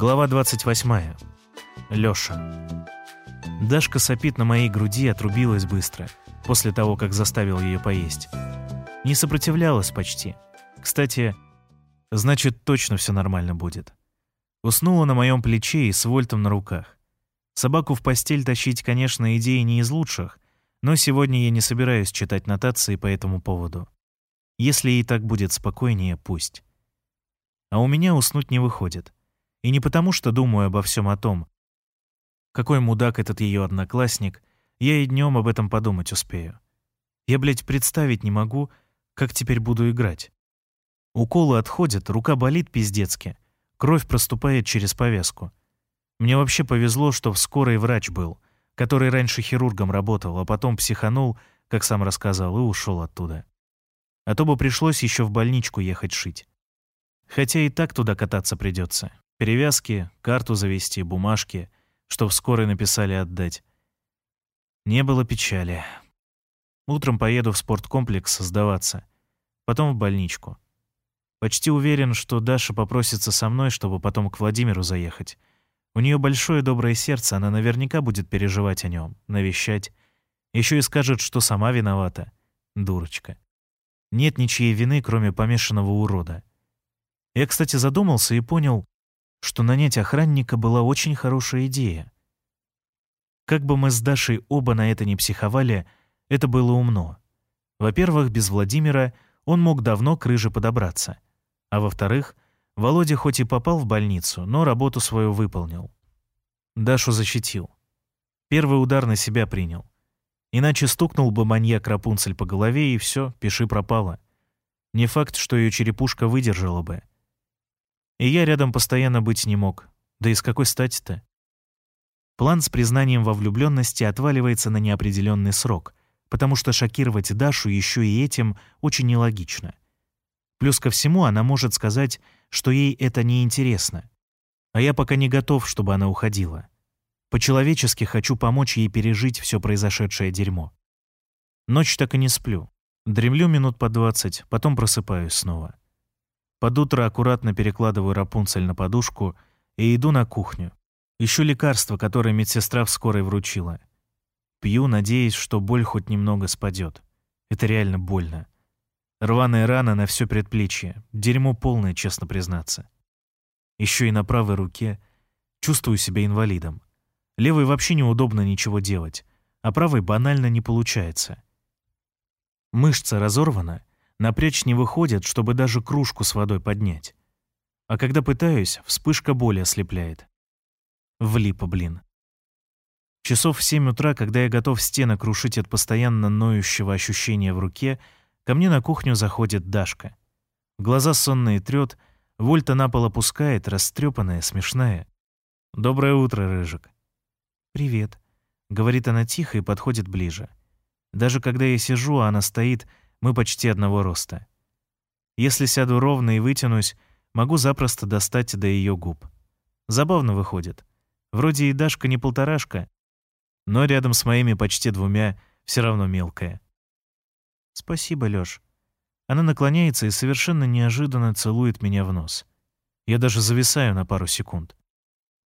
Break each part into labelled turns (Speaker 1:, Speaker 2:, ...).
Speaker 1: Глава 28. Лёша. Дашка сопит на моей груди отрубилась быстро, после того, как заставил ее поесть. Не сопротивлялась почти. Кстати, значит, точно все нормально будет. Уснула на моем плече и с Вольтом на руках. Собаку в постель тащить, конечно, идея не из лучших, но сегодня я не собираюсь читать нотации по этому поводу. Если ей так будет спокойнее, пусть. А у меня уснуть не выходит. И не потому, что думаю обо всем о том, какой мудак этот ее одноклассник, я и днем об этом подумать успею. Я, блядь, представить не могу, как теперь буду играть. Уколы отходят, рука болит пиздецки, кровь проступает через повязку. Мне вообще повезло, что в скорой врач был, который раньше хирургом работал, а потом психанул, как сам рассказал, и ушел оттуда. А то бы пришлось еще в больничку ехать шить. Хотя и так туда кататься придется. Перевязки, карту завести, бумажки, что в скорой написали отдать. Не было печали. Утром поеду в спорткомплекс сдаваться, потом в больничку. Почти уверен, что Даша попросится со мной, чтобы потом к Владимиру заехать. У нее большое доброе сердце, она наверняка будет переживать о нем, навещать. Еще и скажет, что сама виновата. Дурочка. Нет ничьей вины, кроме помешанного урода. Я, кстати, задумался и понял, что нанять охранника была очень хорошая идея. Как бы мы с Дашей оба на это не психовали, это было умно. Во-первых, без Владимира он мог давно к рыже подобраться. А во-вторых, Володя хоть и попал в больницу, но работу свою выполнил. Дашу защитил. Первый удар на себя принял. Иначе стукнул бы маньяк Рапунцель по голове, и все, пиши пропало. Не факт, что ее черепушка выдержала бы. И я рядом постоянно быть не мог. Да и с какой стати-то? План с признанием во влюбленности отваливается на неопределенный срок, потому что шокировать Дашу еще и этим очень нелогично. Плюс ко всему она может сказать, что ей это не интересно. А я пока не готов, чтобы она уходила. По-человечески хочу помочь ей пережить все произошедшее дерьмо. Ночь так и не сплю. Дремлю минут по двадцать, потом просыпаюсь снова. Под утро аккуратно перекладываю Рапунцель на подушку и иду на кухню. Ищу лекарство, которое медсестра в скорой вручила. Пью, надеясь, что боль хоть немного спадет. Это реально больно. Рваная рана на все предплечье. Дерьмо полное, честно признаться. Еще и на правой руке чувствую себя инвалидом. Левой вообще неудобно ничего делать, а правой банально не получается. Мышца разорвана, Напрячь не выходит, чтобы даже кружку с водой поднять. А когда пытаюсь, вспышка боли ослепляет. Влипа, блин. Часов в семь утра, когда я готов стены крушить от постоянно ноющего ощущения в руке, ко мне на кухню заходит Дашка. Глаза сонные трёт, вольта на пол опускает, растрепанная, смешная. «Доброе утро, Рыжик». «Привет», — говорит она тихо и подходит ближе. Даже когда я сижу, а она стоит, мы почти одного роста. Если сяду ровно и вытянусь, могу запросто достать до ее губ. Забавно выходит. Вроде и Дашка не полторашка, но рядом с моими почти двумя все равно мелкая. «Спасибо, Лёш». Она наклоняется и совершенно неожиданно целует меня в нос. Я даже зависаю на пару секунд.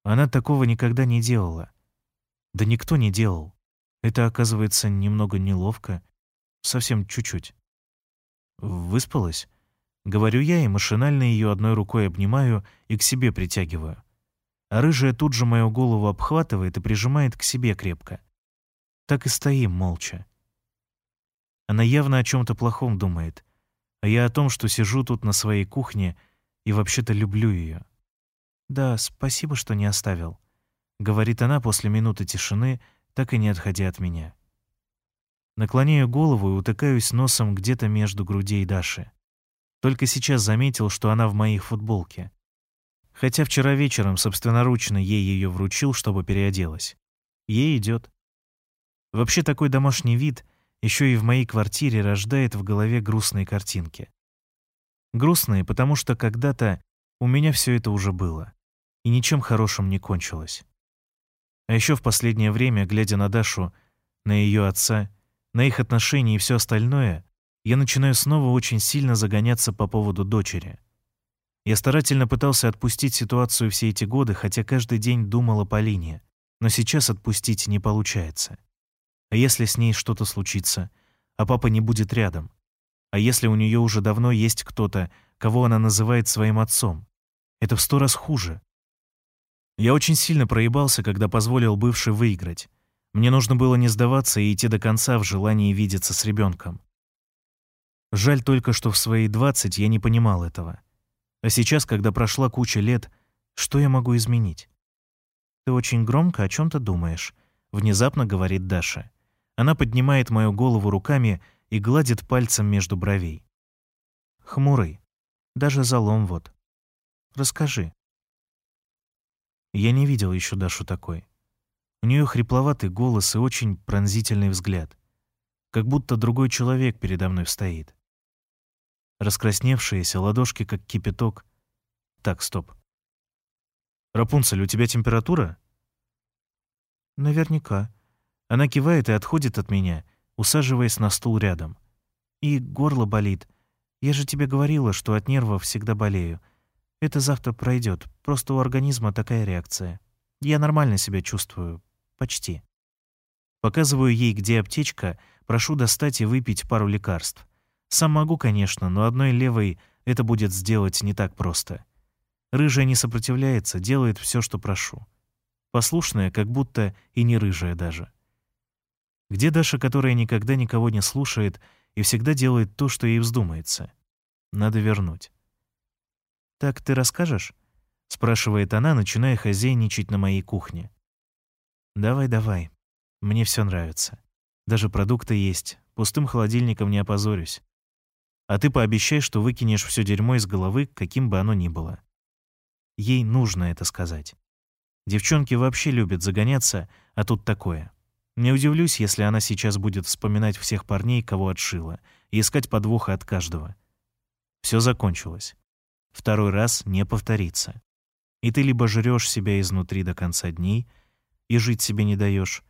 Speaker 1: Она такого никогда не делала. Да никто не делал. Это, оказывается, немного неловко. Совсем чуть-чуть. «Выспалась?» Говорю я и машинально ее одной рукой обнимаю и к себе притягиваю. А рыжая тут же мою голову обхватывает и прижимает к себе крепко. Так и стоим молча. Она явно о чем то плохом думает, а я о том, что сижу тут на своей кухне и вообще-то люблю ее. «Да, спасибо, что не оставил», — говорит она после минуты тишины, так и не отходя от меня. Наклоняю голову и утыкаюсь носом где-то между грудей Даши. Только сейчас заметил, что она в моей футболке. Хотя вчера вечером собственноручно ей ее вручил, чтобы переоделась. Ей идет. Вообще такой домашний вид еще и в моей квартире рождает в голове грустные картинки. Грустные, потому что когда-то у меня все это уже было, и ничем хорошим не кончилось. А еще в последнее время, глядя на Дашу, на ее отца — на их отношения и все остальное, я начинаю снова очень сильно загоняться по поводу дочери. Я старательно пытался отпустить ситуацию все эти годы, хотя каждый день думал о Полине, но сейчас отпустить не получается. А если с ней что-то случится, а папа не будет рядом? А если у нее уже давно есть кто-то, кого она называет своим отцом? Это в сто раз хуже. Я очень сильно проебался, когда позволил бывшей выиграть. Мне нужно было не сдаваться и идти до конца в желании видеться с ребенком. Жаль только, что в свои двадцать я не понимал этого. А сейчас, когда прошла куча лет, что я могу изменить? «Ты очень громко о чем то думаешь», — внезапно говорит Даша. Она поднимает мою голову руками и гладит пальцем между бровей. «Хмурый. Даже залом вот. Расскажи». Я не видел еще Дашу такой. У нее хрипловатый голос и очень пронзительный взгляд. Как будто другой человек передо мной стоит. Раскрасневшиеся ладошки, как кипяток. Так, стоп. «Рапунцель, у тебя температура?» «Наверняка». Она кивает и отходит от меня, усаживаясь на стул рядом. «И горло болит. Я же тебе говорила, что от нервов всегда болею. Это завтра пройдет. Просто у организма такая реакция. Я нормально себя чувствую. Почти». Показываю ей, где аптечка, прошу достать и выпить пару лекарств. Сам могу, конечно, но одной левой это будет сделать не так просто. Рыжая не сопротивляется, делает все, что прошу. Послушная, как будто и не рыжая даже. Где Даша, которая никогда никого не слушает и всегда делает то, что ей вздумается? Надо вернуть. «Так ты расскажешь?» — спрашивает она, начиная хозяйничать на моей кухне. «Давай, давай. Мне все нравится. Даже продукты есть. Пустым холодильником не опозорюсь. А ты пообещай, что выкинешь все дерьмо из головы, каким бы оно ни было. Ей нужно это сказать. Девчонки вообще любят загоняться, а тут такое. Не удивлюсь, если она сейчас будет вспоминать всех парней, кого отшила, и искать подвоха от каждого. Все закончилось. Второй раз не повторится. И ты либо жрешь себя изнутри до конца дней и жить себе не даешь,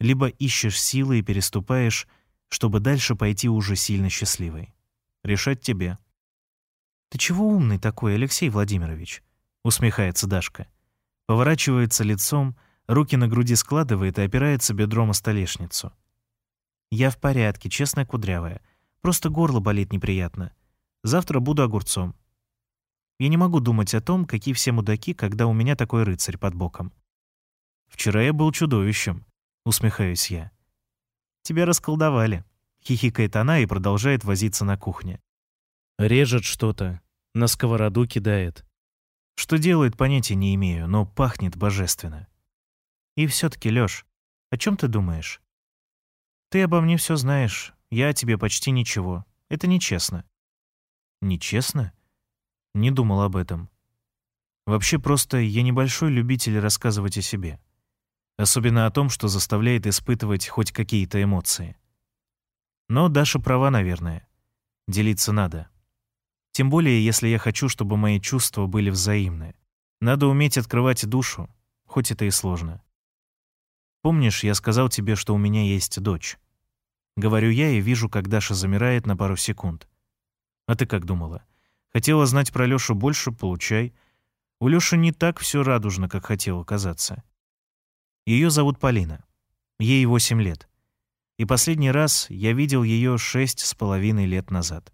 Speaker 1: либо ищешь силы и переступаешь, чтобы дальше пойти уже сильно счастливой. Решать тебе. «Ты чего умный такой, Алексей Владимирович?» — усмехается Дашка. Поворачивается лицом, руки на груди складывает и опирается бедром о столешницу. «Я в порядке, честная кудрявая. Просто горло болит неприятно. Завтра буду огурцом. Я не могу думать о том, какие все мудаки, когда у меня такой рыцарь под боком. Вчера я был чудовищем, усмехаюсь я. Тебя расколдовали. Хихикает она и продолжает возиться на кухне. Режет что-то, на сковороду кидает. Что делает, понятия не имею, но пахнет божественно. И все-таки, Лёш, о чем ты думаешь? Ты обо мне все знаешь, я о тебе почти ничего. Это нечестно. Нечестно? Не думал об этом. Вообще просто я небольшой любитель рассказывать о себе. Особенно о том, что заставляет испытывать хоть какие-то эмоции. Но Даша права, наверное. Делиться надо. Тем более, если я хочу, чтобы мои чувства были взаимны. Надо уметь открывать душу, хоть это и сложно. Помнишь, я сказал тебе, что у меня есть дочь? Говорю я и вижу, как Даша замирает на пару секунд. А ты как думала? Хотела знать про Лёшу больше, получай. У Лёши не так все радужно, как хотела казаться. Ее зовут Полина. Ей восемь лет и последний раз я видел ее шесть с половиной лет назад.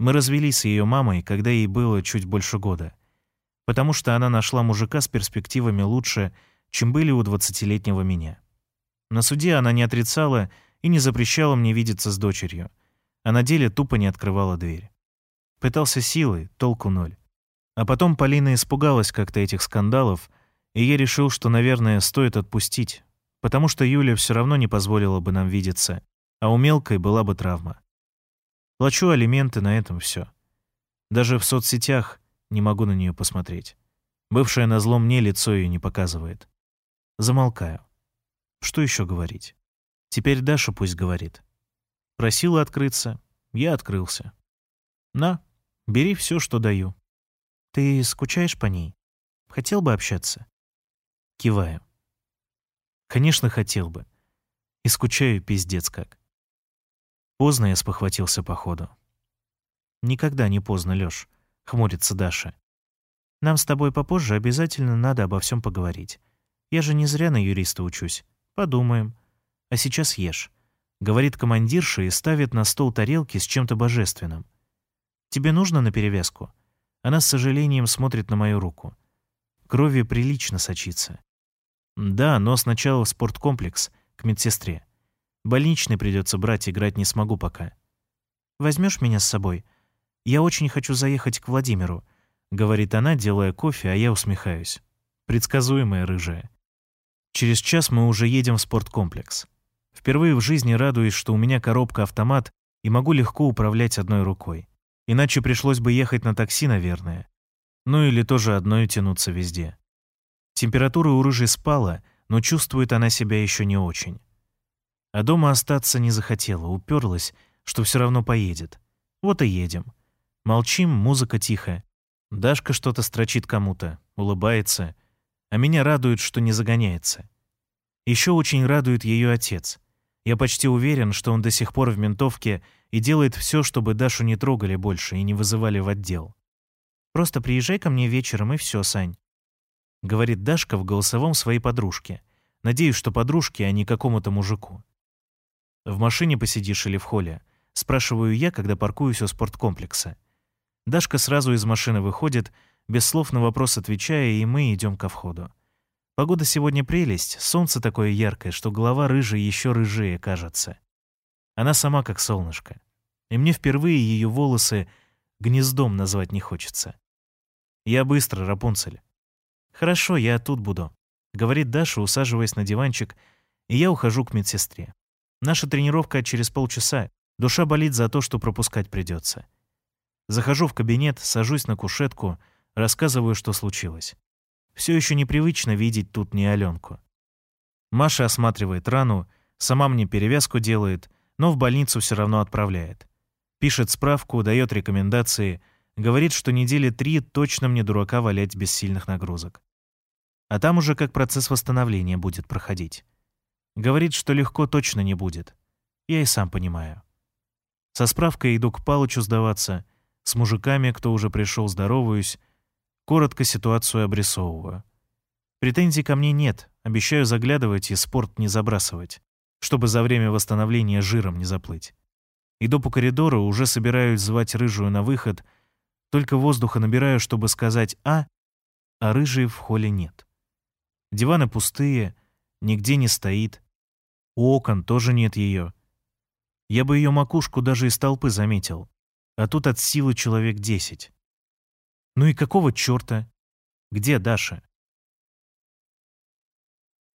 Speaker 1: Мы развелись с ее мамой, когда ей было чуть больше года, потому что она нашла мужика с перспективами лучше, чем были у двадцатилетнего меня. На суде она не отрицала и не запрещала мне видеться с дочерью, а на деле тупо не открывала дверь. Пытался силой, толку ноль. А потом Полина испугалась как-то этих скандалов, и я решил, что, наверное, стоит отпустить, потому что Юля все равно не позволила бы нам видеться, а у мелкой была бы травма. Плачу алименты, на этом все. Даже в соцсетях не могу на нее посмотреть. Бывшая на зло мне лицо ее не показывает. Замолкаю. Что еще говорить? Теперь Даша пусть говорит. Просила открыться, я открылся. На, бери все, что даю. Ты скучаешь по ней? Хотел бы общаться? Киваю. Конечно, хотел бы. И скучаю пиздец как. Поздно я спохватился походу. Никогда не поздно, Лёш. — хмурится Даша. «Нам с тобой попозже обязательно надо обо всем поговорить. Я же не зря на юриста учусь. Подумаем. А сейчас ешь», — говорит командирша и ставит на стол тарелки с чем-то божественным. «Тебе нужно на перевязку?» Она с сожалением смотрит на мою руку. Крови прилично сочится. «Да, но сначала в спорткомплекс, к медсестре. Больничный придется брать, играть не смогу пока». «Возьмешь меня с собой? Я очень хочу заехать к Владимиру», — говорит она, делая кофе, а я усмехаюсь. Предсказуемая рыжая. Через час мы уже едем в спорткомплекс. Впервые в жизни радуюсь, что у меня коробка-автомат и могу легко управлять одной рукой. Иначе пришлось бы ехать на такси, наверное. Ну или тоже одной тянуться везде. Температура у рыжей спала, но чувствует она себя еще не очень. А дома остаться не захотела, уперлась, что все равно поедет. Вот и едем. Молчим, музыка тихая. Дашка что-то строчит кому-то, улыбается. А меня радует, что не загоняется. Еще очень радует ее отец. Я почти уверен, что он до сих пор в ментовке и делает все, чтобы Дашу не трогали больше и не вызывали в отдел. «Просто приезжай ко мне вечером, и все, Сань», — говорит Дашка в голосовом своей подружке. Надеюсь, что подружке, а не какому-то мужику. «В машине посидишь или в холле?» — спрашиваю я, когда паркуюсь у спорткомплекса. Дашка сразу из машины выходит, без слов на вопрос отвечая, и мы идем ко входу. Погода сегодня прелесть, солнце такое яркое, что голова рыжая еще рыжее кажется. Она сама как солнышко. И мне впервые ее волосы гнездом назвать не хочется. Я быстро, Рапунцель. Хорошо, я тут буду, говорит Даша, усаживаясь на диванчик, и я ухожу к медсестре. Наша тренировка через полчаса. Душа болит за то, что пропускать придется. Захожу в кабинет, сажусь на кушетку, рассказываю, что случилось. Все еще непривычно видеть тут не Аленку. Маша осматривает рану, сама мне перевязку делает, но в больницу все равно отправляет. Пишет справку, дает рекомендации, говорит, что недели три точно мне дурака валять без сильных нагрузок. А там уже как процесс восстановления будет проходить. Говорит, что легко точно не будет. Я и сам понимаю. Со справкой иду к Палычу сдаваться, с мужиками, кто уже пришел, здороваюсь, Коротко ситуацию обрисовываю. Претензий ко мне нет, обещаю заглядывать и спорт не забрасывать, чтобы за время восстановления жиром не заплыть. Иду по коридору, уже собираюсь звать рыжую на выход, только воздуха набираю, чтобы сказать «а», а рыжей в холле нет. Диваны пустые, нигде не стоит. У окон тоже нет ее. Я бы ее макушку даже из толпы заметил, а тут от силы человек десять. Ну и какого черта? Где Даша?